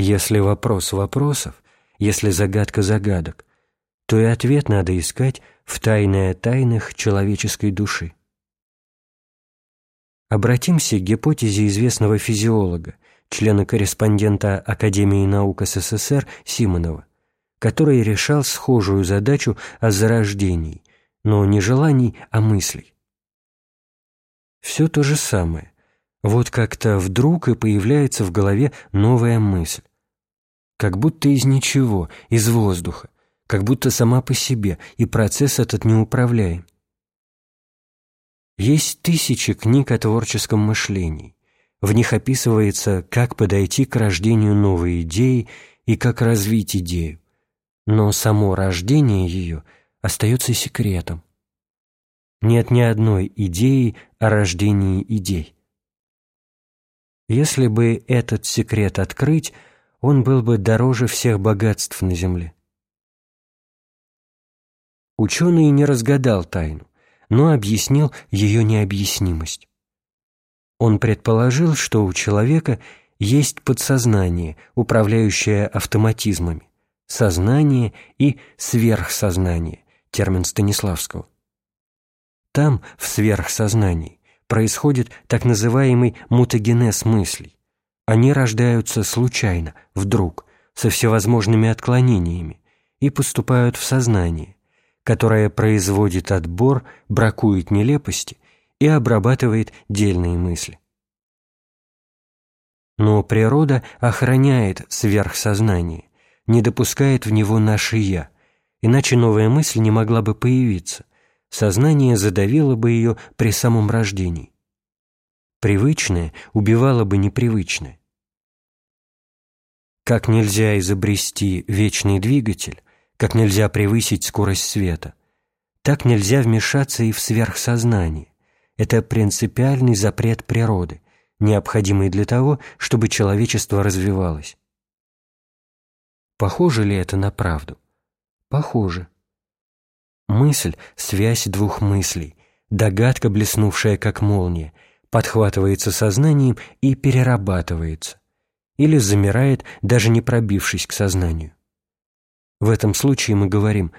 Если вопрос вопросов, если загадка загадок, то и ответ надо искать в тайное тайнах человеческой души. Обратимся к гипотезе известного физиолога, члена-корреспондента Академии наук СССР Симонова, который решал схожую задачу о зарождении, но не желаний, а мыслей. Все то же самое. Вот как-то вдруг и появляется в голове новая мысль. Как будто из ничего, из воздуха, как будто сама по себе, и процесс этот неуправляем. Есть тысячи книг о творческом мышлении. В них описывается, как подойти к рождению новой идеи и как развить идею. Но само рождение ее остается секретом. Нет ни одной идеи о рождении идей. Если бы этот секрет открыть, он был бы дороже всех богатств на земле. Ученый не разгадал тайну, но объяснил ее необъяснимость. Он предположил, что у человека есть подсознание, управляющее автоматизмами, сознание и сверхсознание, термин Станиславского. Там, в сверхсознании, происходит так называемый мутагенез мыслей. Они рождаются случайно, вдруг, со всевозможными отклонениями и поступают в сознание, которое производит отбор, бракует нелепости и обрабатывает дельные мысли. Но природа охраняет сверхсознание, не допускает в него наше «я», иначе новая мысль не могла бы появиться – сознание задавило бы ее при самом рождении. Привычное убивало бы непривычное. Как нельзя изобрести вечный двигатель, как нельзя превысить скорость света, так нельзя вмешаться и в сверхсознание. Это принципиальный запрет природы, необходимый для того, чтобы человечество развивалось. Похоже ли это на правду? Похоже. Мысль — связь двух мыслей, догадка, блеснувшая как молния, подхватывается сознанием и перерабатывается, или замирает, даже не пробившись к сознанию. В этом случае мы говорим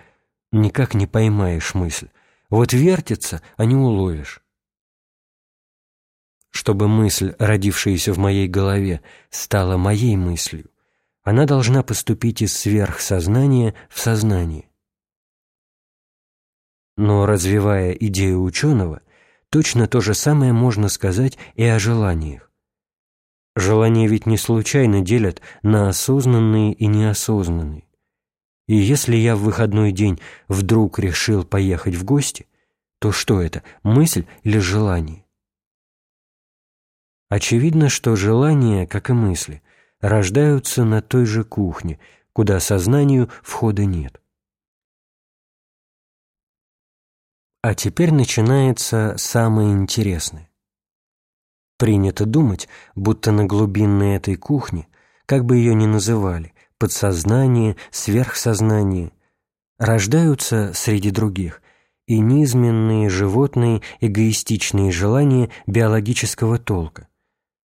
«никак не поймаешь мысль, вот вертится, а не уловишь». Чтобы мысль, родившаяся в моей голове, стала моей мыслью, она должна поступить из сверхсознания в сознание. Но развивая идею ученого, точно то же самое можно сказать и о желаниях. Желания ведь не случайно делят на осознанные и неосознанные. И если я в выходной день вдруг решил поехать в гости, то что это, мысль или желание? Очевидно, что желания, как и мысли, рождаются на той же кухне, куда сознанию входа нет. А теперь начинается самое интересное. Принято думать, будто на глубинной этой кухне, как бы ее ни называли, подсознание, сверхсознание, рождаются среди других и низменные животные эгоистичные желания биологического толка,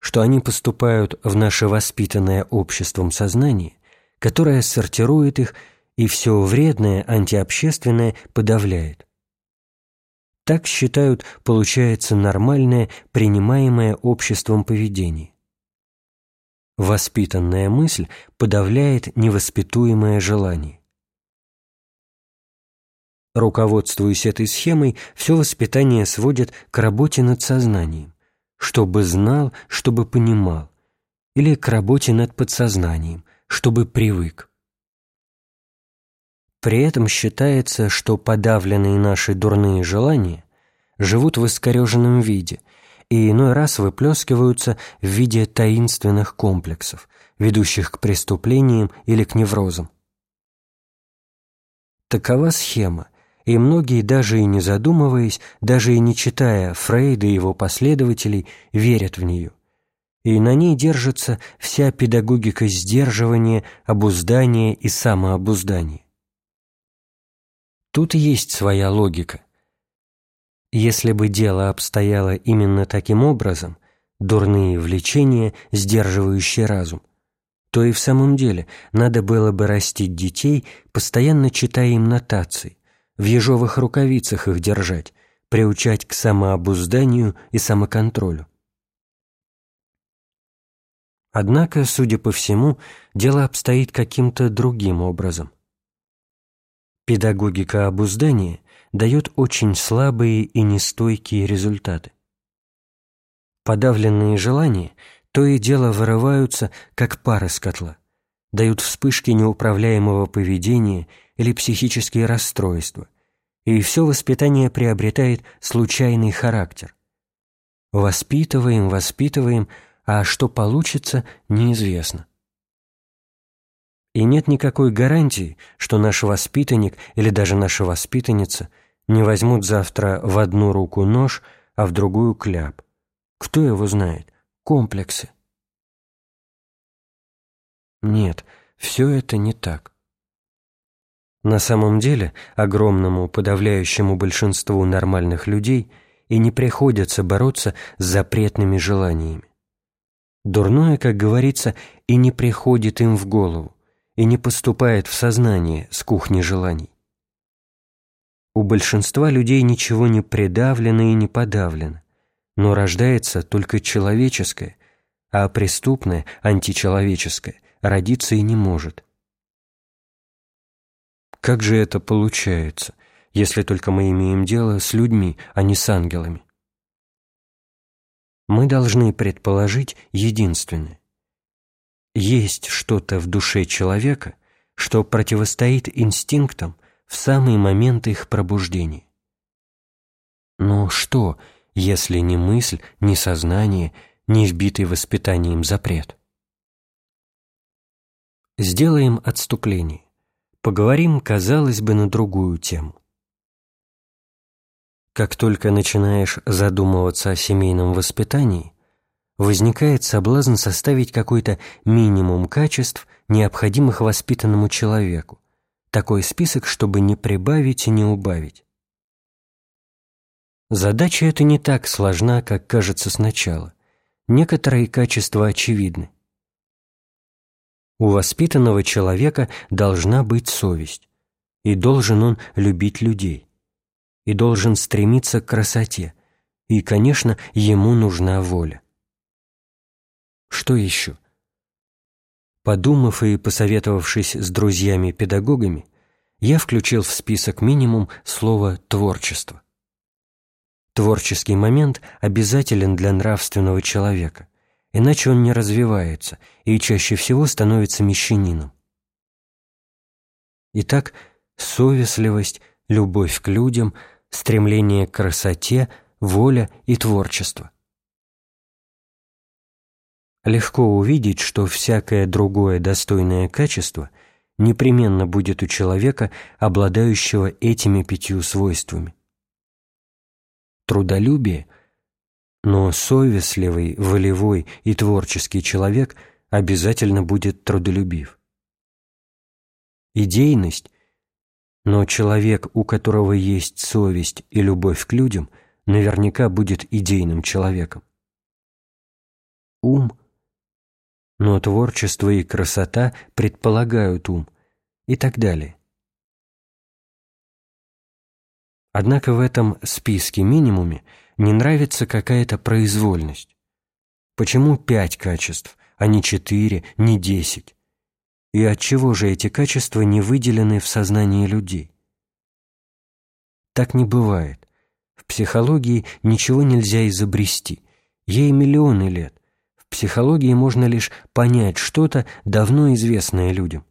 что они поступают в наше воспитанное обществом сознание, которое сортирует их и все вредное, антиобщественное подавляет. Так считают, получается нормальное, принимаемое обществом поведение. Воспитанная мысль подавляет невоспитуемое желание. Руководствуясь этой схемой, все воспитание сводит к работе над сознанием, чтобы знал, чтобы понимал, или к работе над подсознанием, чтобы привык. При этом считается, что подавленные наши дурные желания живут в искореженном виде и иной раз выплескиваются в виде таинственных комплексов, ведущих к преступлениям или к неврозам. Такова схема, и многие, даже и не задумываясь, даже и не читая Фрейда и его последователей, верят в нее. И на ней держится вся педагогика сдерживания, обуздания и самообуздания. Тут есть своя логика. Если бы дело обстояло именно таким образом, дурные влечения, сдерживающие разум, то и в самом деле надо было бы растить детей, постоянно читая им нотации, в ежовых рукавицах их держать, приучать к самообузданию и самоконтролю. Однако, судя по всему, дело обстоит каким-то другим образом. Педагогика обуздания дает очень слабые и нестойкие результаты. Подавленные желания то и дело вырываются, как пар из котла, дают вспышки неуправляемого поведения или психические расстройства, и все воспитание приобретает случайный характер. Воспитываем, воспитываем, а что получится, неизвестно. И нет никакой гарантии, что наш воспитанник или даже наша воспитанница не возьмут завтра в одну руку нож, а в другую кляп. Кто его знает? Комплексы. Нет, все это не так. На самом деле, огромному подавляющему большинству нормальных людей и не приходится бороться с запретными желаниями. Дурное, как говорится, и не приходит им в голову, и не поступает в сознание с кухни желаний. У большинства людей ничего не придавлено и не подавлено, но рождается только человеческое, а преступное, античеловеческое, родиться и не может. Как же это получается, если только мы имеем дело с людьми, а не с ангелами? мы должны предположить единственное. Есть что-то в душе человека, что противостоит инстинктам в самый момент их пробуждения. Но что, если не мысль, не сознание, не вбитый воспитанием запрет? Сделаем отступление. Поговорим, казалось бы, на другую тему. Как только начинаешь задумываться о семейном воспитании, возникает соблазн составить какой-то минимум качеств, необходимых воспитанному человеку, такой список, чтобы не прибавить и не убавить. Задача эта не так сложна, как кажется сначала. Некоторые качества очевидны. У воспитанного человека должна быть совесть, и должен он любить людей и должен стремиться к красоте, и, конечно, ему нужна воля. Что еще? Подумав и посоветовавшись с друзьями-педагогами, я включил в список минимум слово «творчество». Творческий момент обязателен для нравственного человека, иначе он не развивается и чаще всего становится мещанином. Итак, совестливость, любовь к людям – стремление к красоте, воля и творчество. Легко увидеть, что всякое другое достойное качество непременно будет у человека, обладающего этими пятью свойствами. Трудолюбие, но совестливый, волевой и творческий человек обязательно будет трудолюбив. Идейность но человек, у которого есть совесть и любовь к людям, наверняка будет идейным человеком. Ум. Но творчество и красота предполагают ум. И так далее. Однако в этом списке минимуме не нравится какая-то произвольность. Почему пять качеств, а не четыре, не десять? И отчего же эти качества не выделены в сознании людей? Так не бывает. В психологии ничего нельзя изобрести. Ей миллионы лет. Психологии можно лишь понять что-то, давно известное людям.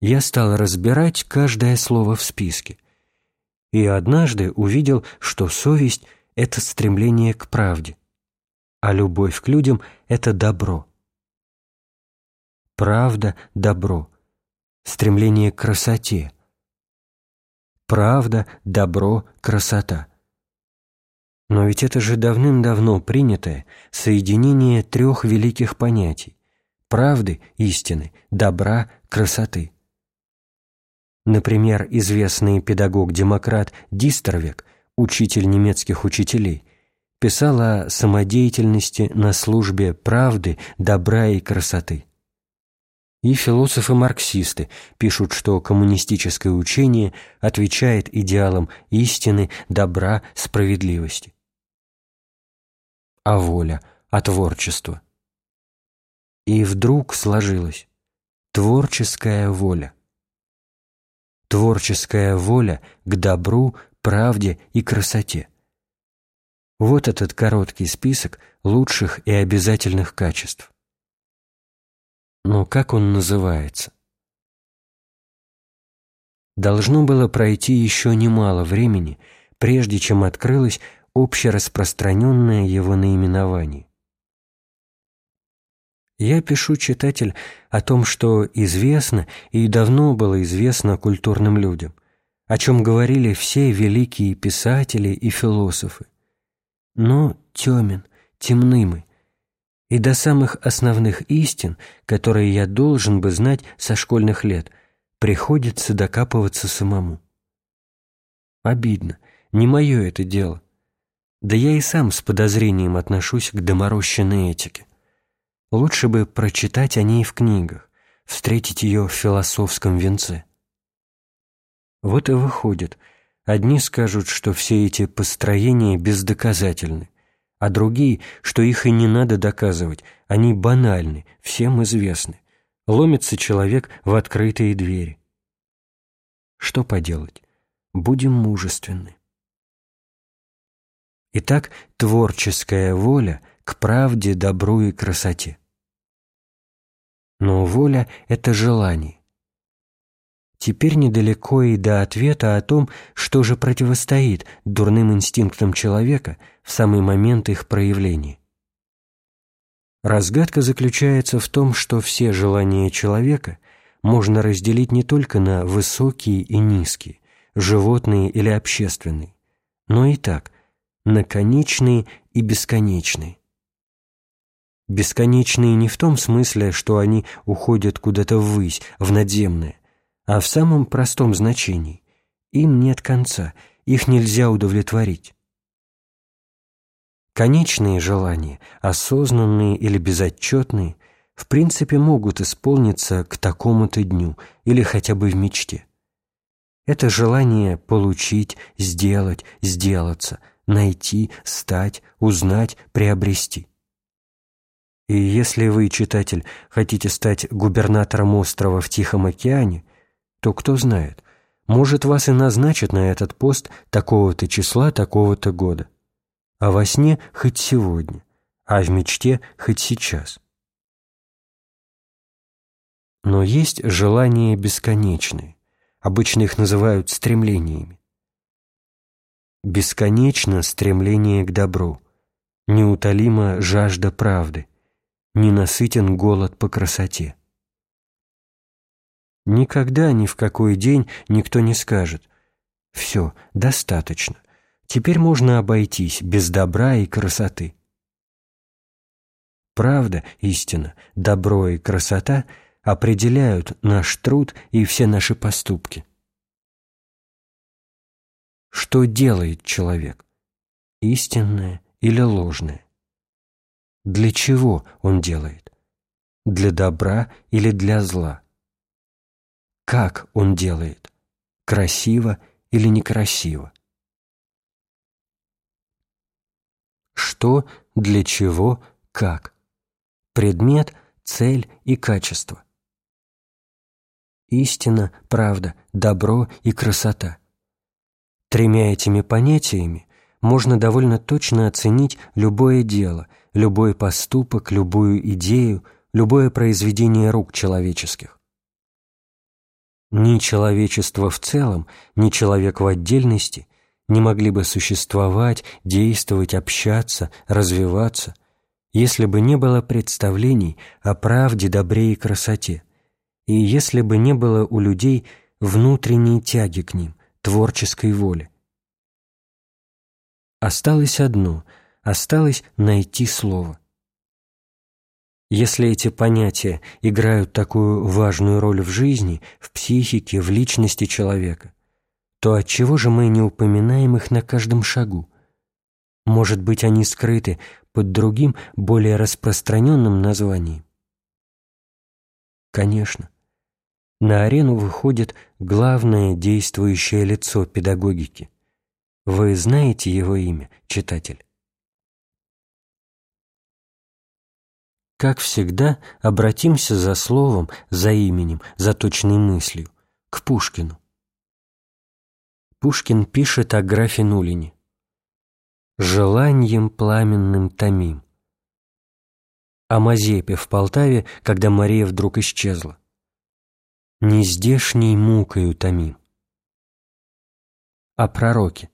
Я стал разбирать каждое слово в списке. И однажды увидел, что совесть – это стремление к правде, а любовь к людям – это добро правда, добро, стремление к красоте. Правда, добро, красота. Но ведь это же давным-давно принятое соединение трех великих понятий – правды, истины, добра, красоты. Например, известный педагог-демократ Дистервек, учитель немецких учителей, писал о самодеятельности на службе правды, добра и красоты. И философы-марксисты пишут, что коммунистическое учение отвечает идеалам истины, добра, справедливости. А воля, а творчество. И вдруг сложилось творческая воля. Творческая воля к добру, правде и красоте. Вот этот короткий список лучших и обязательных качеств. Но как он называется? Должно было пройти еще немало времени, прежде чем открылось общераспространенное его наименование. Я пишу, читатель, о том, что известно и давно было известно культурным людям, о чем говорили все великие писатели и философы. Но темен, темны мы, и до самых основных истин, которые я должен бы знать со школьных лет, приходится докапываться самому. Обидно, не мое это дело. Да я и сам с подозрением отношусь к доморощенной этике. Лучше бы прочитать о ней в книгах, встретить ее в философском венце. Вот и выходит, одни скажут, что все эти построения бездоказательны, а другие, что их и не надо доказывать, они банальны, всем известны. Ломится человек в открытые двери. Что поделать? Будем мужественны. Итак, творческая воля к правде, добру и красоте. Но воля — это желание. Теперь недалеко и до ответа о том, что же противостоит дурным инстинктам человека в самый момент их проявления. Разгадка заключается в том, что все желания человека можно разделить не только на высокие и низкие, животные или общественные, но и так, на конечные и бесконечные. Бесконечные не в том смысле, что они уходят куда-то ввысь, в надземное, а в самом простом значении. Им нет конца, их нельзя удовлетворить. Конечные желания, осознанные или безотчетные, в принципе могут исполниться к такому-то дню или хотя бы в мечте. Это желание получить, сделать, сделаться, найти, стать, узнать, приобрести. И если вы, читатель, хотите стать губернатором острова в Тихом океане, то кто знает, может, вас и назначат на этот пост такого-то числа, такого-то года. А во сне хоть сегодня, а в мечте хоть сейчас. Но есть желания бесконечные, обычно их называют стремлениями. Бесконечно стремление к добру, неутолима жажда правды, ненасытен голод по красоте. Никогда ни в какой день никто не скажет «Все, достаточно, теперь можно обойтись без добра и красоты». Правда, истина, добро и красота определяют наш труд и все наши поступки. Что делает человек? Истинное или ложное? Для чего он делает? Для добра или для зла? как он делает, красиво или некрасиво. Что, для чего, как. Предмет, цель и качество. Истина, правда, добро и красота. Тремя этими понятиями можно довольно точно оценить любое дело, любой поступок, любую идею, любое произведение рук человеческих. Ни человечество в целом, ни человек в отдельности не могли бы существовать, действовать, общаться, развиваться, если бы не было представлений о правде, добре и красоте, и если бы не было у людей внутренней тяги к ним, творческой воли. Осталось одно – осталось найти слово. Если эти понятия играют такую важную роль в жизни, в психике, в личности человека, то отчего же мы не упоминаем их на каждом шагу? Может быть, они скрыты под другим, более распространенным названием? Конечно. На арену выходит главное действующее лицо педагогики. Вы знаете его имя, читатель? Как всегда, обратимся за словом, за именем, за точной мыслью, к Пушкину. Пушкин пишет о графе Нулине. «Желанием пламенным томим». О Мазепе в Полтаве, когда Мария вдруг исчезла. «Нездешней мукою томим». О пророке.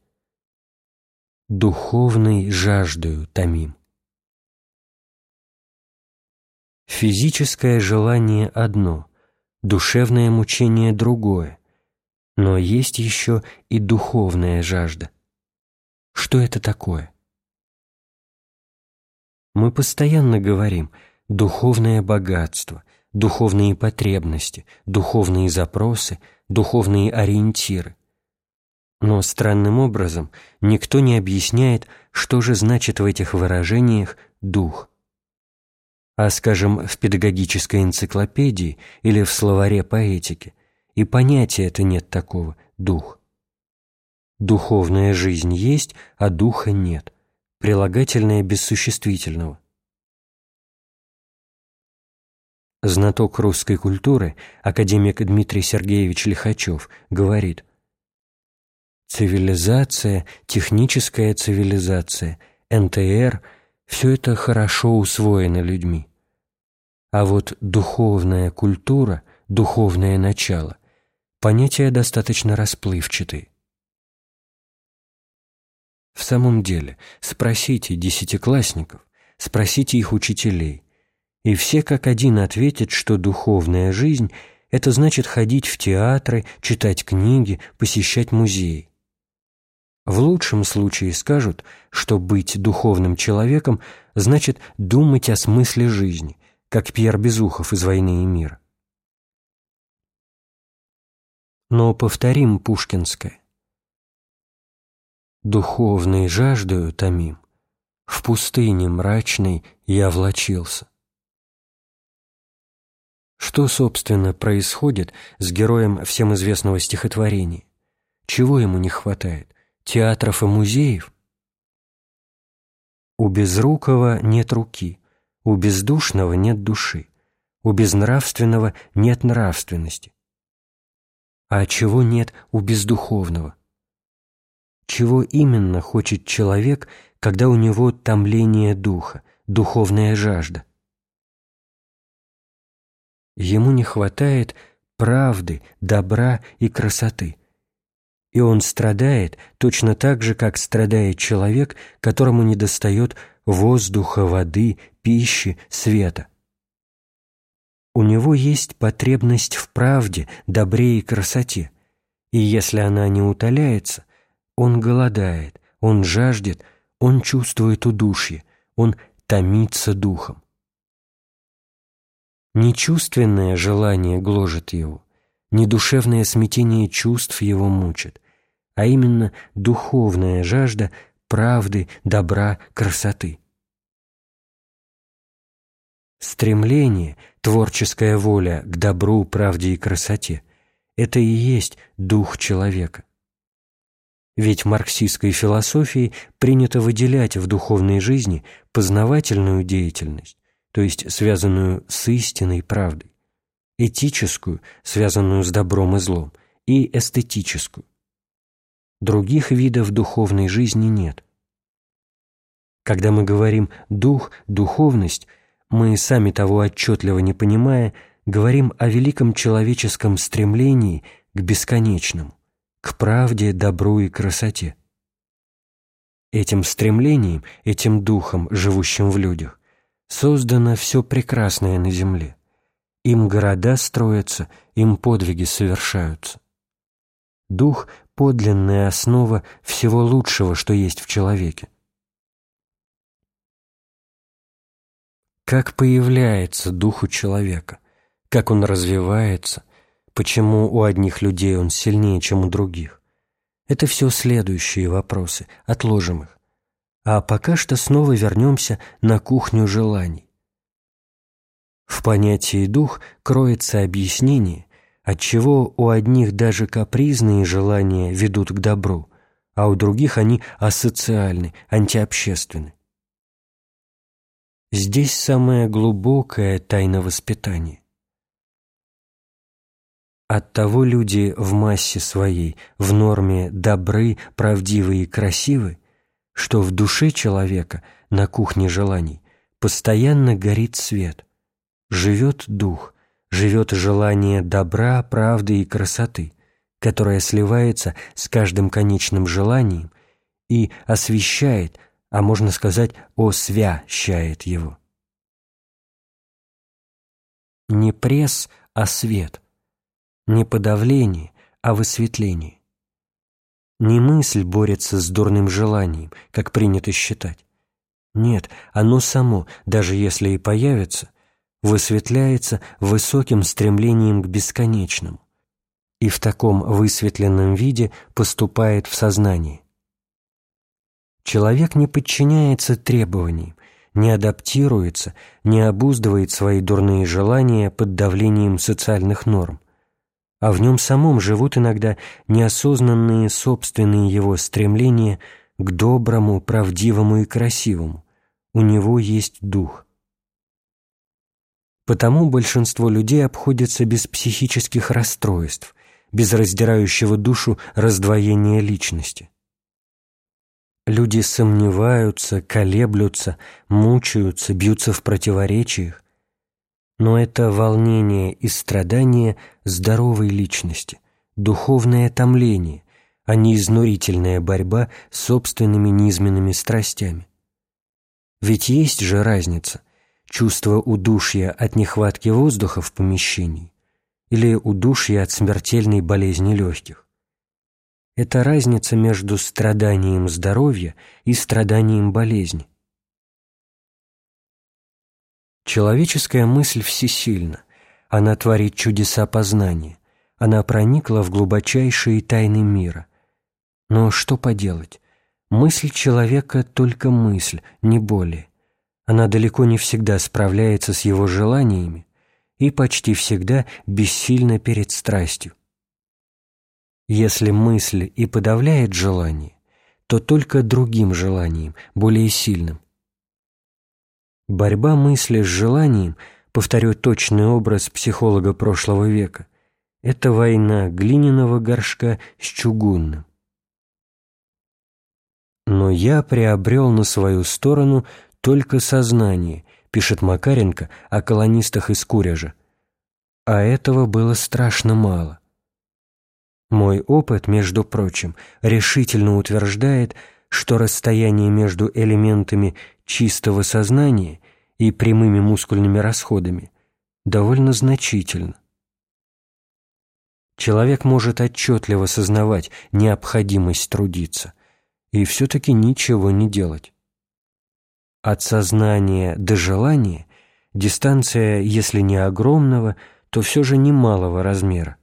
«Духовной жаждою томим». Физическое желание одно, душевное мучение другое, но есть еще и духовная жажда. Что это такое? Мы постоянно говорим «духовное богатство», «духовные потребности», «духовные запросы», «духовные ориентиры». Но странным образом никто не объясняет, что же значит в этих выражениях «дух» а, скажем, в педагогической энциклопедии или в словаре поэтики, и понятия это нет такого «дух». Духовная жизнь есть, а духа нет. Прилагательное без существительного. Знаток русской культуры, академик Дмитрий Сергеевич Лихачев, говорит «Цивилизация, техническая цивилизация, НТР – все это хорошо усвоено людьми. А вот духовная культура, духовное начало – понятия достаточно расплывчатые. В самом деле, спросите десятиклассников, спросите их учителей, и все как один ответят, что духовная жизнь – это значит ходить в театры, читать книги, посещать музеи. В лучшем случае скажут, что быть духовным человеком значит думать о смысле жизни, как Пьер Безухов из «Войны и мира». Но повторим пушкинское. Духовной жаждою томим, в пустыне мрачной я влачился. Что, собственно, происходит с героем всем известного стихотворения? Чего ему не хватает? театров и музеев? У безрукого нет руки, у бездушного нет души, у безнравственного нет нравственности. А чего нет у бездуховного? Чего именно хочет человек, когда у него томление духа, духовная жажда? Ему не хватает правды, добра и красоты – и он страдает точно так же, как страдает человек, которому недостает воздуха, воды, пищи, света. У него есть потребность в правде, добре и красоте, и если она не утоляется, он голодает, он жаждет, он чувствует удушье, он томится духом. Нечувственное желание гложет его, недушевное смятение чувств его мучит, а именно духовная жажда правды, добра, красоты. Стремление, творческая воля к добру, правде и красоте – это и есть дух человека. Ведь в марксистской философии принято выделять в духовной жизни познавательную деятельность, то есть связанную с истиной правдой, этическую, связанную с добром и злом, и эстетическую. Других видов духовной жизни нет. Когда мы говорим «дух», «духовность», мы, сами того отчетливо не понимая, говорим о великом человеческом стремлении к бесконечному, к правде, добру и красоте. Этим стремлением, этим духом, живущим в людях, создано все прекрасное на земле. Им города строятся, им подвиги совершаются. Дух подлинная основа всего лучшего, что есть в человеке. Как появляется дух у человека, как он развивается, почему у одних людей он сильнее, чем у других. Это все следующие вопросы, отложим их. А пока что снова вернемся на кухню желаний. В понятии «дух» кроется объяснение, отчего у одних даже капризные желания ведут к добру, а у других они асоциальны, антиобщественны. Здесь самая глубокая тайна воспитания. Оттого люди в массе своей, в норме добры, правдивы и красивы, что в душе человека, на кухне желаний, постоянно горит свет, живет дух, живет желание добра, правды и красоты, которое сливается с каждым конечным желанием и освещает, а можно сказать, освящает его. Не пресс, а свет, не подавление, а высветление. Не мысль борется с дурным желанием, как принято считать. Нет, оно само, даже если и появится, высветляется высоким стремлением к бесконечному и в таком высветленном виде поступает в сознание. Человек не подчиняется требованиям, не адаптируется, не обуздывает свои дурные желания под давлением социальных норм, а в нем самом живут иногда неосознанные собственные его стремления к доброму, правдивому и красивому. У него есть дух. Потому большинство людей обходятся без психических расстройств, без раздирающего душу раздвоения личности. Люди сомневаются, колеблются, мучаются, бьются в противоречиях, но это волнение и страдание здоровой личности, духовное томление, а не изнурительная борьба с собственными низменными страстями. Ведь есть же разница чувство удушья от нехватки воздуха в помещении или удушья от смертельной болезни легких. Это разница между страданием здоровья и страданием болезни. Человеческая мысль всесильна, она творит чудеса познания, она проникла в глубочайшие тайны мира. Но что поделать? Мысль человека — только мысль, не более она далеко не всегда справляется с его желаниями и почти всегда бессильна перед страстью. Если мысль и подавляет желание, то только другим желанием, более сильным. Борьба мысли с желанием, повторю точный образ психолога прошлого века, это война глиняного горшка с чугунным. Но я приобрел на свою сторону только сознание, пишет Макаренко о колонистах из Куряжа. А этого было страшно мало. Мой опыт, между прочим, решительно утверждает, что расстояние между элементами чистого сознания и прямыми мускульными расходами довольно значительно. Человек может отчетливо сознавать необходимость трудиться и все-таки ничего не делать. От сознания до желания дистанция, если не огромного, то все же немалого размера.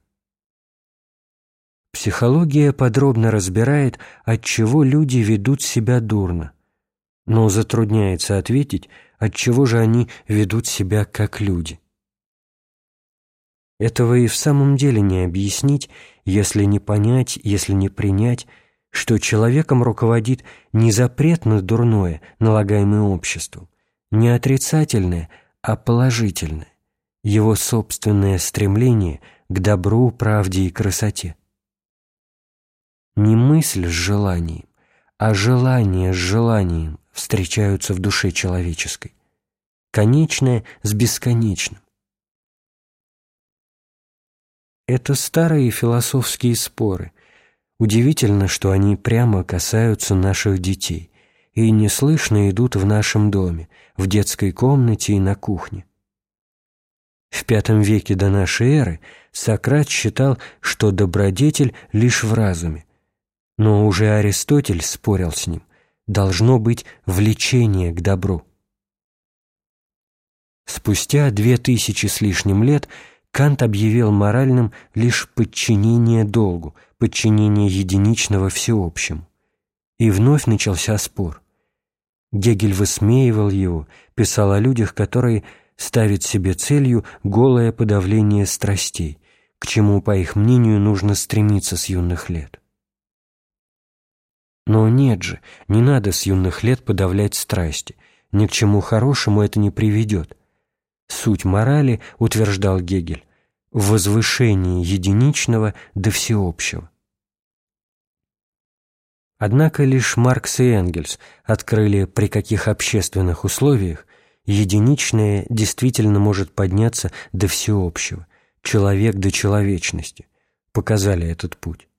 Психология подробно разбирает, от чего люди ведут себя дурно, но затрудняется ответить, от чего же они ведут себя как люди. Этого и в самом деле не объяснить, если не понять, если не принять, что человеком руководит не запрет на дурное, налагаемое обществом, не отрицательное, а положительное, его собственное стремление к добру, правде и красоте. Не мысль с желанием, а желание с желанием встречаются в душе человеческой, конечное с бесконечным. Это старые философские споры – Удивительно, что они прямо касаются наших детей и неслышно идут в нашем доме, в детской комнате и на кухне. В V веке до нашей эры Сократ считал, что добродетель лишь в разуме, но уже Аристотель спорил с ним, должно быть влечение к добру. Спустя две тысячи с лишним лет Кант объявил моральным лишь подчинение долгу, подчинение единичного всеобщему. И вновь начался спор. Гегель высмеивал его, писал о людях, которые ставят себе целью голое подавление страстей, к чему, по их мнению, нужно стремиться с юных лет. Но нет же, не надо с юных лет подавлять страсти, ни к чему хорошему это не приведет. Суть морали, утверждал Гегель, в возвышении единичного до всеобщего. Однако лишь Маркс и Энгельс открыли, при каких общественных условиях единичное действительно может подняться до всеобщего, человек до человечности, показали этот путь.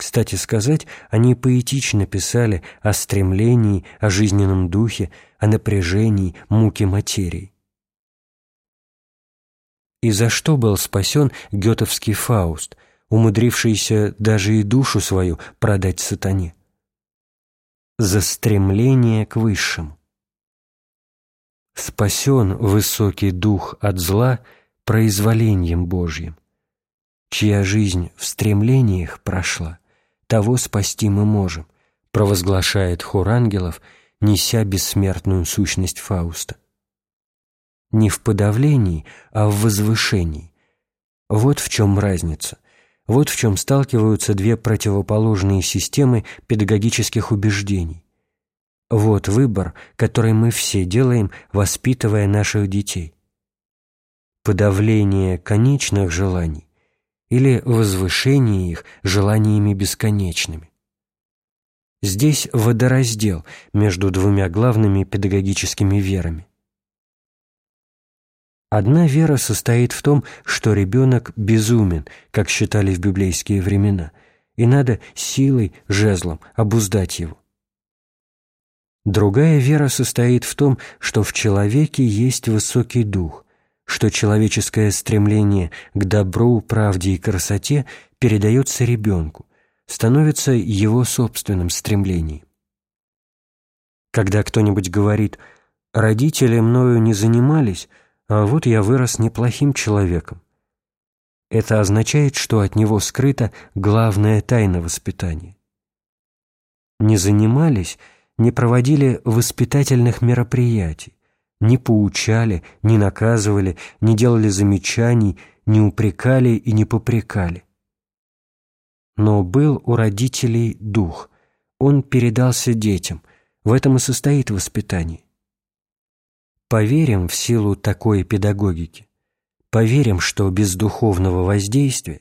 Кстати сказать, они поэтично писали о стремлении, о жизненном духе, о напряжении, муке материи. И за что был спасен гетовский Фауст, умудрившийся даже и душу свою продать сатане? За стремление к высшему. Спасен высокий дух от зла произволением Божьим, чья жизнь в стремлениях прошла, того спасти мы можем, провозглашает хор ангелов, неся бессмертную сущность Фауста. Не в подавлении, а в возвышении. Вот в чем разница. Вот в чем сталкиваются две противоположные системы педагогических убеждений. Вот выбор, который мы все делаем, воспитывая наших детей. Подавление конечных желаний или возвышение их желаниями бесконечными. Здесь водораздел между двумя главными педагогическими верами. Одна вера состоит в том, что ребенок безумен, как считали в библейские времена, и надо силой, жезлом обуздать его. Другая вера состоит в том, что в человеке есть высокий дух, что человеческое стремление к добру, правде и красоте передается ребенку, становится его собственным стремлением. Когда кто-нибудь говорит «родители мною не занимались, а вот я вырос неплохим человеком», это означает, что от него скрыта главная тайна воспитания. Не занимались, не проводили воспитательных мероприятий, не поучали, не наказывали, не делали замечаний, не упрекали и не попрекали. Но был у родителей дух, он передался детям, в этом и состоит воспитание. Поверим в силу такой педагогики, поверим, что без духовного воздействия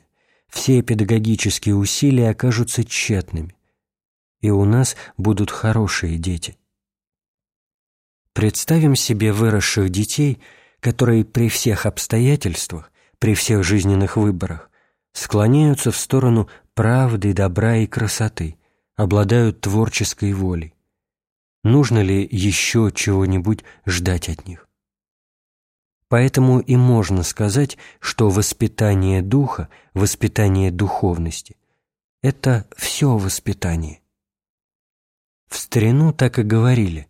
все педагогические усилия окажутся тщетными, и у нас будут хорошие дети. Представим себе выросших детей, которые при всех обстоятельствах, при всех жизненных выборах склоняются в сторону правды, добра и красоты, обладают творческой волей. Нужно ли еще чего-нибудь ждать от них? Поэтому и можно сказать, что воспитание духа, воспитание духовности – это все воспитание. В старину так и говорили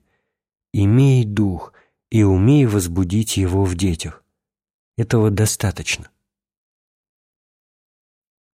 имей дух и умей возбудить его в детях. Этого достаточно.